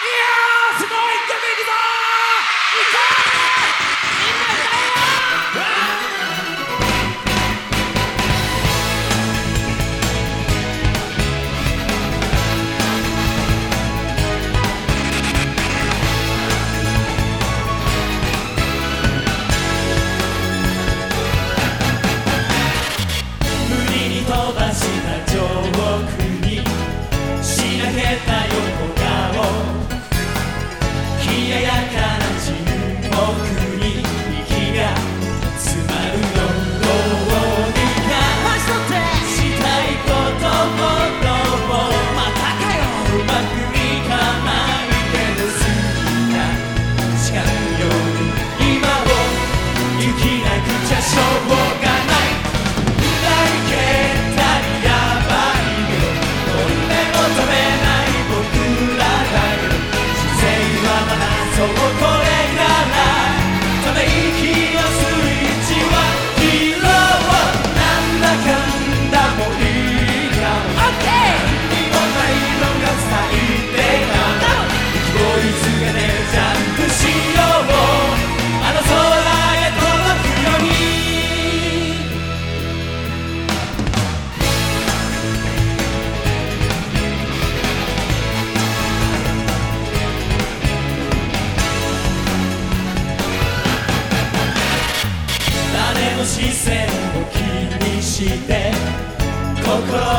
す come.